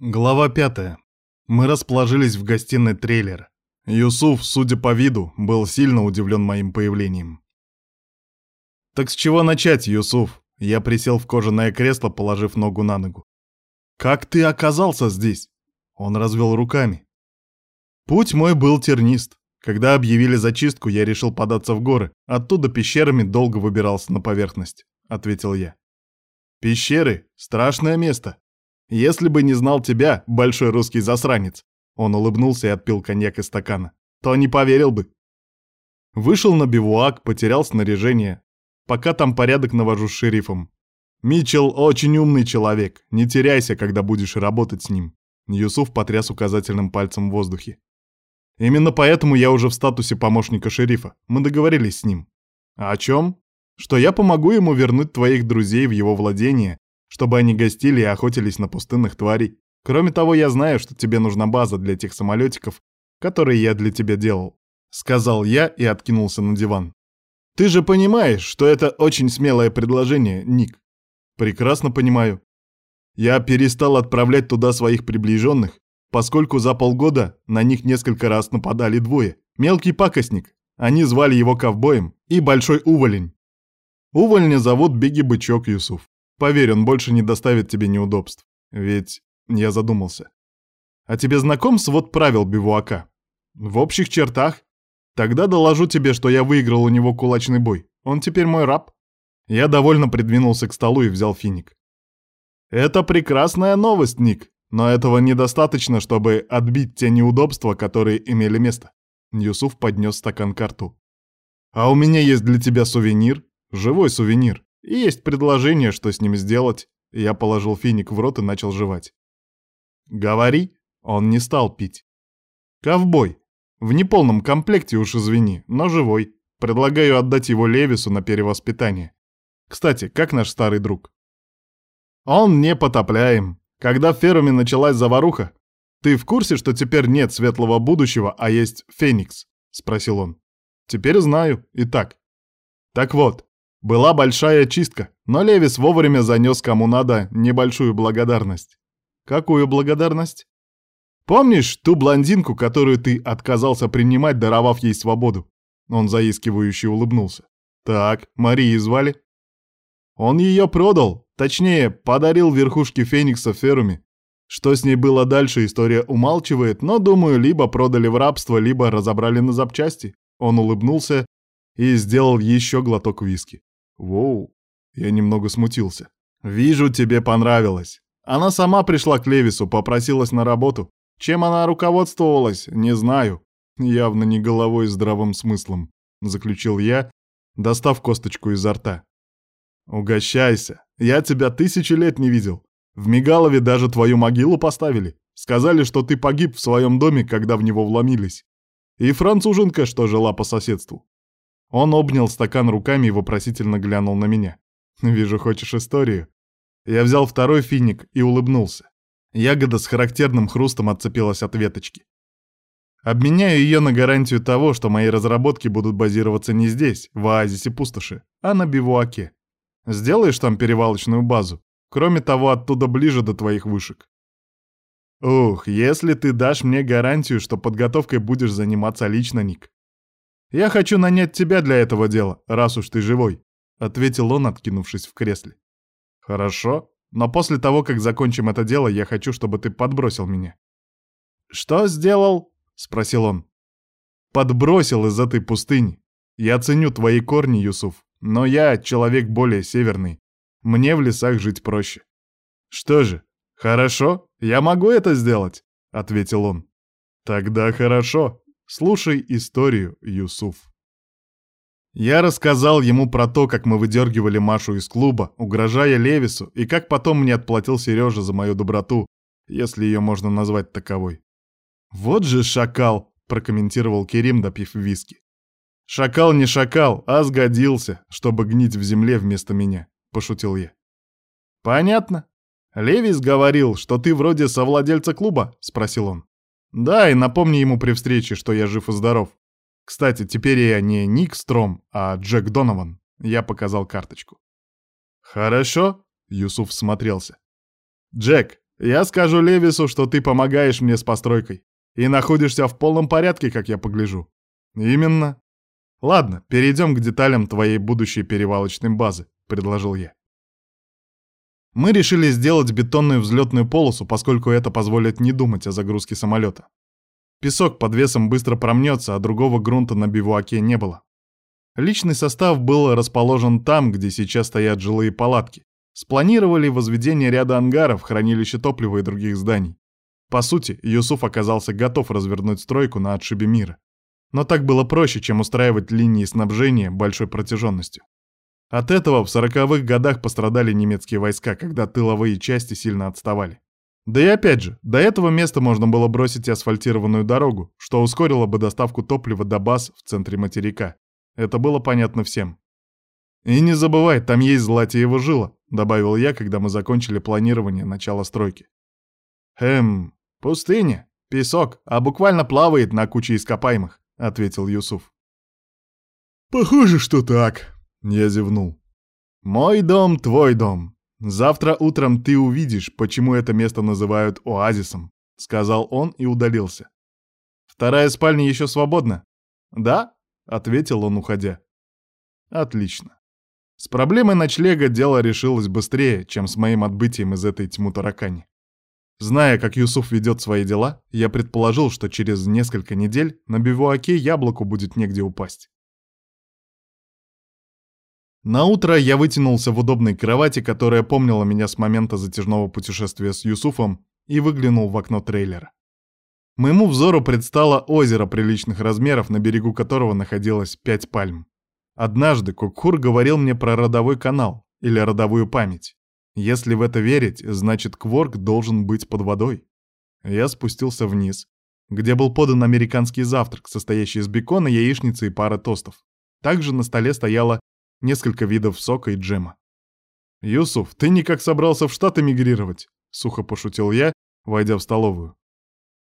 Глава пятая. Мы расположились в гостиной трейлера. Юсуф, судя по виду, был сильно удивлен моим появлением. «Так с чего начать, Юсуф?» Я присел в кожаное кресло, положив ногу на ногу. «Как ты оказался здесь?» Он развел руками. Путь мой был тернист. Когда объявили зачистку, я решил податься в горы. Оттуда пещерами долго выбирался на поверхность, — ответил я. Пещеры — страшное место. Если бы не знал тебя, большой русский засранец, он улыбнулся и отпил коньяк из стакана, то не поверил бы. Вышел на бивуак, потерял снаряжение. Пока там порядок навожу с шерифом. Митчелл очень умный человек, не теряйся, когда будешь работать с ним. Юсуф потряс указательным пальцем в воздухе. Именно поэтому я уже в статусе помощника шерифа. Мы договорились с ним. А о чем? Что я помогу ему вернуть твоих друзей в его владение чтобы они гостили и охотились на пустынных тварей. Кроме того, я знаю, что тебе нужна база для тех самолетиков, которые я для тебя делал», — сказал я и откинулся на диван. «Ты же понимаешь, что это очень смелое предложение, Ник?» «Прекрасно понимаю. Я перестал отправлять туда своих приближенных, поскольку за полгода на них несколько раз нападали двое. Мелкий пакостник, они звали его ковбоем, и большой уволень. Увольня зовут Беги Бычок Юсуф. Поверь, он больше не доставит тебе неудобств. Ведь я задумался. А тебе знаком свод правил бивуака? В общих чертах. Тогда доложу тебе, что я выиграл у него кулачный бой. Он теперь мой раб. Я довольно придвинулся к столу и взял финик. Это прекрасная новость, Ник, но этого недостаточно, чтобы отбить те неудобства, которые имели место. Юсуф поднес стакан к рту. А у меня есть для тебя сувенир, живой сувенир. И есть предложение, что с ним сделать. Я положил финик в рот и начал жевать. Говори. Он не стал пить. Ковбой. В неполном комплекте уж извини, но живой. Предлагаю отдать его Левису на перевоспитание. Кстати, как наш старый друг? Он не потопляем. Когда в феруме началась заваруха, ты в курсе, что теперь нет светлого будущего, а есть Феникс? Спросил он. Теперь знаю. Итак. Так вот, была большая чистка, но Левис вовремя занес кому надо небольшую благодарность. Какую благодарность? Помнишь ту блондинку, которую ты отказался принимать, даровав ей свободу? Он заискивающе улыбнулся. Так, Марии звали? Он ее продал, точнее, подарил верхушке Феникса в Феруме. Что с ней было дальше, история умалчивает, но, думаю, либо продали в рабство, либо разобрали на запчасти. Он улыбнулся и сделал еще глоток виски. Воу, я немного смутился. Вижу, тебе понравилось. Она сама пришла к Левису, попросилась на работу. Чем она руководствовалась, не знаю. Явно не головой и здравым смыслом, заключил я, достав косточку изо рта. Угощайся. Я тебя тысячи лет не видел. В Мигалове даже твою могилу поставили. Сказали, что ты погиб в своем доме, когда в него вломились. И француженка, что жила по соседству. Он обнял стакан руками и вопросительно глянул на меня. «Вижу, хочешь историю?» Я взял второй финик и улыбнулся. Ягода с характерным хрустом отцепилась от веточки. Обменяю ее на гарантию того, что мои разработки будут базироваться не здесь, в оазисе пустоши, а на бивуаке. Сделаешь там перевалочную базу. Кроме того, оттуда ближе до твоих вышек. Ух, если ты дашь мне гарантию, что подготовкой будешь заниматься лично, Ник, «Я хочу нанять тебя для этого дела, раз уж ты живой», — ответил он, откинувшись в кресле. «Хорошо, но после того, как закончим это дело, я хочу, чтобы ты подбросил меня». «Что сделал?» — спросил он. «Подбросил из этой пустыни. Я ценю твои корни, Юсуф, но я человек более северный. Мне в лесах жить проще». «Что же, хорошо, я могу это сделать», — ответил он. «Тогда хорошо», Слушай историю, Юсуф. Я рассказал ему про то, как мы выдергивали Машу из клуба, угрожая Левису, и как потом мне отплатил Сережа за мою доброту, если ее можно назвать таковой. «Вот же шакал!» — прокомментировал Керим, допив виски. «Шакал не шакал, а сгодился, чтобы гнить в земле вместо меня», — пошутил я. «Понятно. Левис говорил, что ты вроде совладельца клуба?» — спросил он. Да, и напомни ему при встрече, что я жив и здоров. Кстати, теперь я не Ник Стром, а Джек Донован. Я показал карточку. Хорошо, Юсуф смотрелся. Джек, Я скажу Левису, что ты помогаешь мне с постройкой. И находишься в полном порядке, как я погляжу. Именно. Ладно, перейдем к деталям твоей будущей перевалочной базы, предложил я. Мы решили сделать бетонную взлетную полосу, поскольку это позволит не думать о загрузке самолета. Песок под весом быстро промнется, а другого грунта на бивуаке не было. Личный состав был расположен там, где сейчас стоят жилые палатки. Спланировали возведение ряда ангаров, хранилища топлива и других зданий. По сути, Юсуф оказался готов развернуть стройку на отшибе мира. Но так было проще, чем устраивать линии снабжения большой протяженностью. От этого в сороковых годах пострадали немецкие войска, когда тыловые части сильно отставали. Да и опять же, до этого места можно было бросить асфальтированную дорогу, что ускорило бы доставку топлива до баз в центре материка. Это было понятно всем. «И не забывай, там есть Златиева жила», — добавил я, когда мы закончили планирование начала стройки. «Эм, пустыня, песок, а буквально плавает на куче ископаемых», — ответил Юсуф. «Похоже, что так», — я зевнул. «Мой дом, твой дом. Завтра утром ты увидишь, почему это место называют оазисом», — сказал он и удалился. «Вторая спальня еще свободна?» «Да», ответил он, уходя. Отлично. С проблемой ночлега дело решилось быстрее, чем с моим отбытием из этой тьму таракани. Зная, как Юсуф ведет свои дела, я предположил, что через несколько недель на бивуаке яблоку будет негде упасть. На утро я вытянулся в удобной кровати, которая помнила меня с момента затяжного путешествия с Юсуфом, и выглянул в окно трейлера. Моему взору предстало озеро приличных размеров, на берегу которого находилось пять пальм. Однажды Кукхур говорил мне про родовой канал или родовую память. Если в это верить, значит Кворк должен быть под водой. Я спустился вниз, где был подан американский завтрак, состоящий из бекона, яичницы и пары тостов. Также на столе стояло несколько видов сока и джема. «Юсуф, ты никак собрался в Штат эмигрировать?» — сухо пошутил я, войдя в столовую.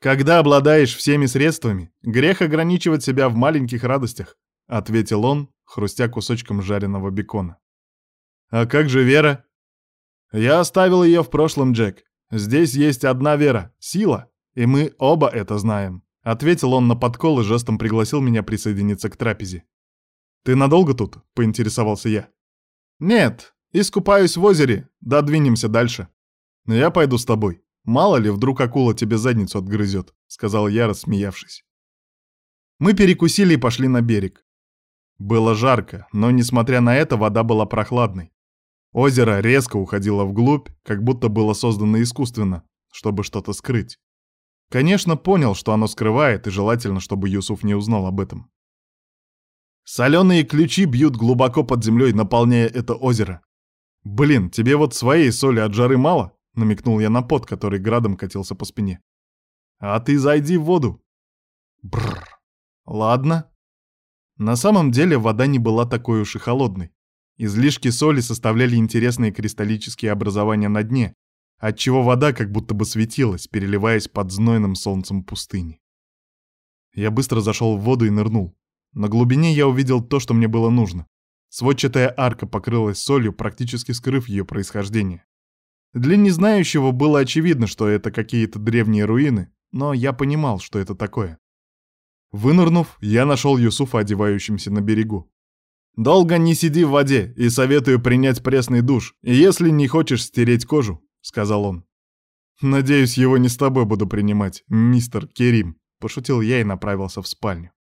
«Когда обладаешь всеми средствами, грех ограничивать себя в маленьких радостях», — ответил он, хрустя кусочком жареного бекона. «А как же Вера?» «Я оставил ее в прошлом, Джек. Здесь есть одна Вера — сила, и мы оба это знаем», — ответил он на подкол и жестом пригласил меня присоединиться к трапезе. «Ты надолго тут?» — поинтересовался я. «Нет, искупаюсь в озере, да двинемся дальше. Но я пойду с тобой», Мало ли, вдруг акула тебе задницу отгрызет», — сказал я, рассмеявшись. Мы перекусили и пошли на берег. Было жарко, но, несмотря на это, вода была прохладной. Озеро резко уходило вглубь, как будто было создано искусственно, чтобы что-то скрыть. Конечно, понял, что оно скрывает, и желательно, чтобы Юсуф не узнал об этом. Соленые ключи бьют глубоко под землей, наполняя это озеро. Блин, тебе вот своей соли от жары мало? — намекнул я на пот, который градом катился по спине. «А ты зайди в воду!» Бррр. Ладно. На самом деле вода не была такой уж и холодной. Излишки соли составляли интересные кристаллические образования на дне, отчего вода как будто бы светилась, переливаясь под знойным солнцем пустыни. Я быстро зашел в воду и нырнул. На глубине я увидел то, что мне было нужно. Сводчатая арка покрылась солью, практически скрыв ее происхождение. Для незнающего было очевидно, что это какие-то древние руины, но я понимал, что это такое. Вынырнув, я нашел Юсуфа одевающимся на берегу. «Долго не сиди в воде и советую принять пресный душ, если не хочешь стереть кожу», — сказал он. «Надеюсь, его не с тобой буду принимать, мистер Керим», — пошутил я и направился в спальню.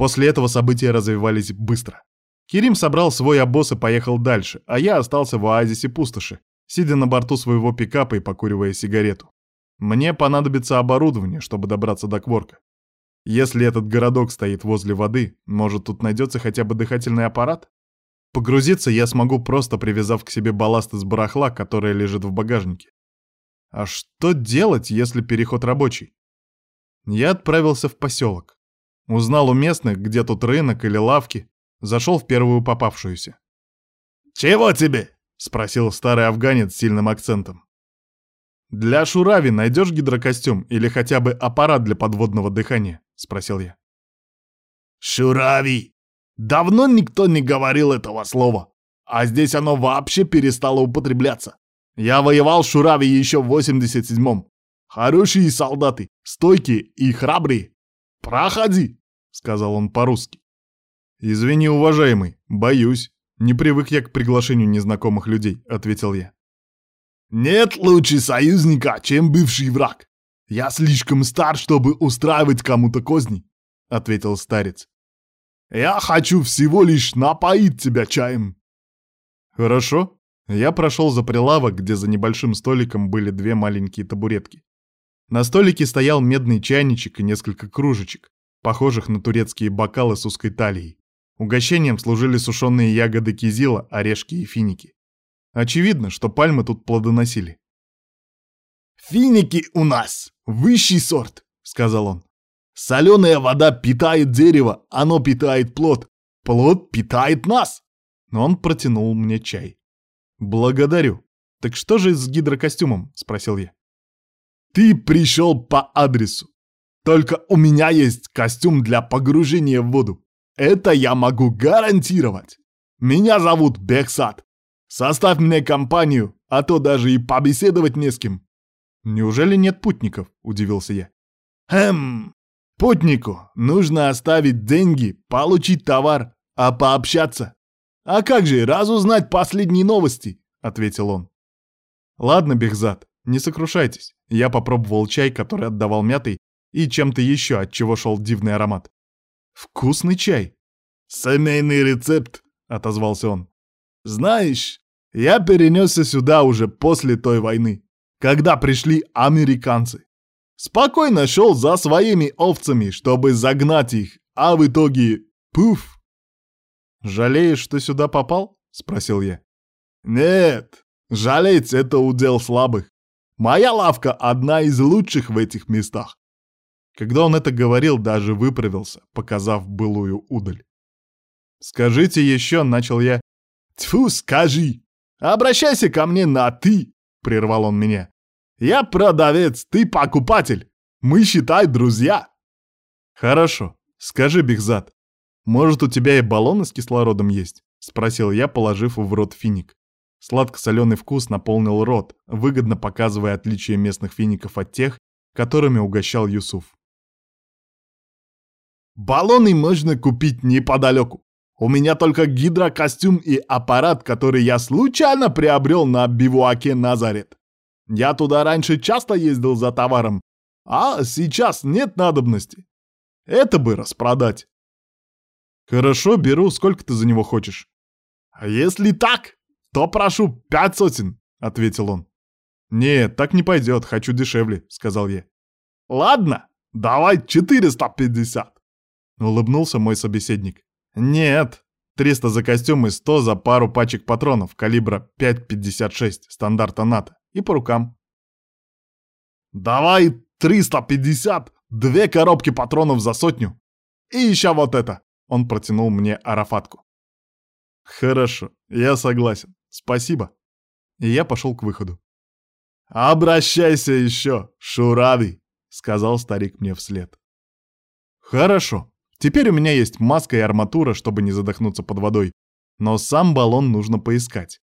После этого события развивались быстро. Керим собрал свой обоз и поехал дальше, а я остался в оазисе пустоши, сидя на борту своего пикапа и покуривая сигарету. Мне понадобится оборудование, чтобы добраться до Кворка. Если этот городок стоит возле воды, может, тут найдется хотя бы дыхательный аппарат? Погрузиться я смогу, просто привязав к себе балласт из барахла, которое лежит в багажнике. А что делать, если переход рабочий? Я отправился в поселок. Узнал у местных, где тут рынок или лавки. Зашел в первую попавшуюся. «Чего тебе?» — спросил старый афганец с сильным акцентом. «Для Шурави найдешь гидрокостюм или хотя бы аппарат для подводного дыхания?» — спросил я. «Шурави! Давно никто не говорил этого слова, а здесь оно вообще перестало употребляться. Я воевал в Шураве еще в 87-м. Хорошие солдаты, стойкие и храбрые. Проходи, сказал он по-русски. Извини, уважаемый, боюсь. Не привык я к приглашению незнакомых людей, ответил я. Нет лучше союзника, чем бывший враг. Я слишком стар, чтобы устраивать кому-то козни, ответил старец. Я хочу всего лишь напоить тебя чаем. Хорошо. Я прошел за прилавок, где за небольшим столиком были две маленькие табуретки. На столике стоял медный чайничек и несколько кружечек, похожих на турецкие бокалы с узкой талией. Угощением служили сушеные ягоды кизила, орешки и финики. Очевидно, что пальмы тут плодоносили. «Финики у нас! Высший сорт!» — сказал он. «Соленая вода питает дерево, оно питает плод, плод питает нас!» Но он протянул мне чай. «Благодарю. Так что же с гидрокостюмом?» — спросил я. Ты пришел по адресу. Только у меня есть костюм для погружения в воду. Это я могу гарантировать. Меня зовут Бехсад. Составь мне компанию, а то даже и побеседовать не с кем. Неужели нет путников? Удивился я. Хм, путнику нужно оставить деньги, получить товар, а пообщаться. А как же разузнать последние новости? Ответил он. Ладно, Бехзад, не сокрушайтесь. Я попробовал чай, который отдавал мятой, и чем-то еще, от чего шел дивный аромат. Вкусный чай. «Семейный рецепт», — отозвался он. «Знаешь, я перенесся сюда уже после той войны, когда пришли американцы. Спокойно шел за своими овцами, чтобы загнать их, а в итоге — пуф!» «Жалеешь, что сюда попал?» — спросил я. «Нет, жалеть — это удел слабых. Моя лавка одна из лучших в этих местах. Когда он это говорил, даже выправился, показав былую удаль. «Скажите еще», — начал я. «Тьфу, скажи! Обращайся ко мне на «ты», — прервал он меня. «Я продавец, ты покупатель. Мы, считай, друзья». «Хорошо. Скажи, Бигзад, может, у тебя и баллоны с кислородом есть?» — спросил я, положив в рот финик. Сладко-соленый вкус наполнил рот, выгодно показывая отличие местных фиников от тех, которыми угощал Юсуф. «Баллоны можно купить неподалеку. У меня только гидрокостюм и аппарат, который я случайно приобрел на бивуаке Назарет. Я туда раньше часто ездил за товаром, а сейчас нет надобности. Это бы распродать». «Хорошо, беру. Сколько ты за него хочешь?» «А если так, «То прошу пять сотен», — ответил он. «Нет, так не пойдет, хочу дешевле», — сказал я. «Ладно, давай 450», — улыбнулся мой собеседник. «Нет, 300 за костюм и 100 за пару пачек патронов калибра 5,56 стандарта НАТО и по рукам». «Давай 350, две коробки патронов за сотню. И еще вот это!» Он протянул мне арафатку. «Хорошо, я согласен. Спасибо. И я пошел к выходу. «Обращайся еще, Шурави!» — сказал старик мне вслед. «Хорошо. Теперь у меня есть маска и арматура, чтобы не задохнуться под водой. Но сам баллон нужно поискать.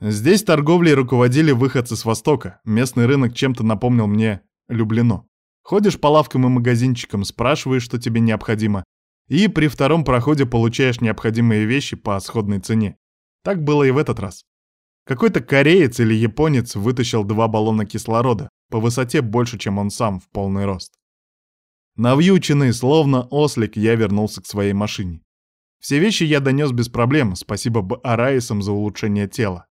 Здесь торговлей руководили выходцы с Востока. Местный рынок чем-то напомнил мне Люблено. Ходишь по лавкам и магазинчикам, спрашиваешь, что тебе необходимо, и при втором проходе получаешь необходимые вещи по сходной цене. Так было и в этот раз. Какой-то кореец или японец вытащил два баллона кислорода, по высоте больше, чем он сам, в полный рост. Навьюченный, словно ослик, я вернулся к своей машине. Все вещи я донес без проблем, спасибо Б.Араисам за улучшение тела.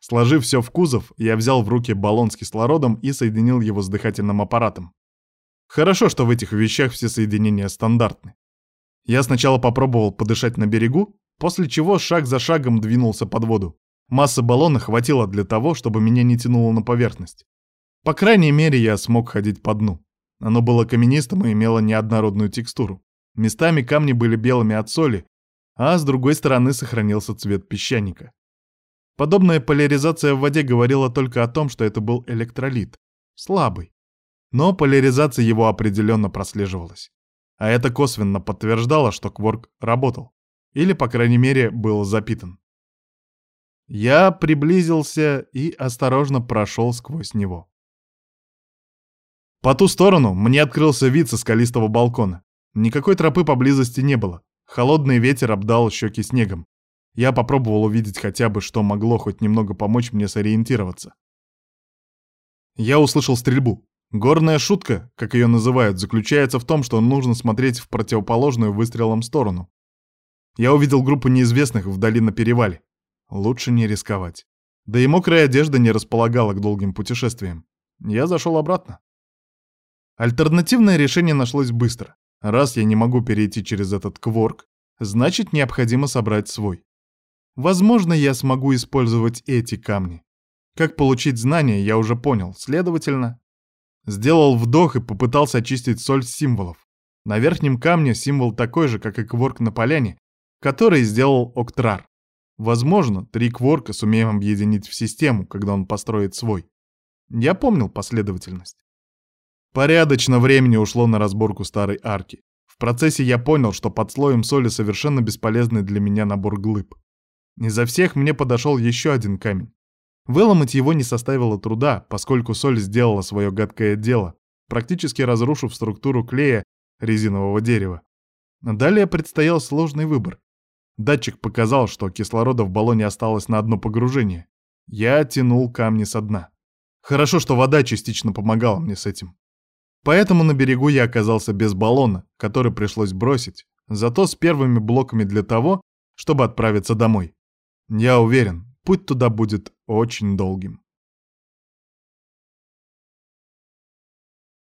Сложив все в кузов, я взял в руки баллон с кислородом и соединил его с дыхательным аппаратом. Хорошо, что в этих вещах все соединения стандартны. Я сначала попробовал подышать на берегу, после чего шаг за шагом двинулся под воду. Массы баллона хватило для того, чтобы меня не тянуло на поверхность. По крайней мере, я смог ходить по дну. Оно было каменистым и имело неоднородную текстуру. Местами камни были белыми от соли, а с другой стороны сохранился цвет песчаника. Подобная поляризация в воде говорила только о том, что это был электролит. Слабый. Но поляризация его определенно прослеживалась. А это косвенно подтверждало, что Кворк работал. Или, по крайней мере, был запитан. Я приблизился и осторожно прошел сквозь него. По ту сторону мне открылся вид со скалистого балкона. Никакой тропы поблизости не было. Холодный ветер обдал щеки снегом. Я попробовал увидеть хотя бы, что могло хоть немного помочь мне сориентироваться. Я услышал стрельбу. Горная шутка, как ее называют, заключается в том, что нужно смотреть в противоположную выстрелом сторону. Я увидел группу неизвестных вдали на перевале. Лучше не рисковать. Да и мокрая одежда не располагала к долгим путешествиям. Я зашел обратно. Альтернативное решение нашлось быстро. Раз я не могу перейти через этот кворк, значит необходимо собрать свой. Возможно, я смогу использовать эти камни. Как получить знания, я уже понял, следовательно... Сделал вдох и попытался очистить соль символов. На верхнем камне символ такой же, как и кворк на поляне, который сделал Октрар. Возможно, три кворка сумеем объединить в систему, когда он построит свой. Я помнил последовательность. Порядочно времени ушло на разборку старой арки. В процессе я понял, что под слоем соли совершенно бесполезный для меня набор глыб. Изо всех мне подошел еще один камень. Выломать его не составило труда, поскольку соль сделала свое гадкое дело, практически разрушив структуру клея резинового дерева. Далее предстоял сложный выбор. Датчик показал, что кислорода в баллоне осталось на одно погружение. Я тянул камни со дна. Хорошо, что вода частично помогала мне с этим. Поэтому на берегу я оказался без баллона, который пришлось бросить, зато с первыми блоками для того, чтобы отправиться домой. Я уверен, путь туда будет очень долгим.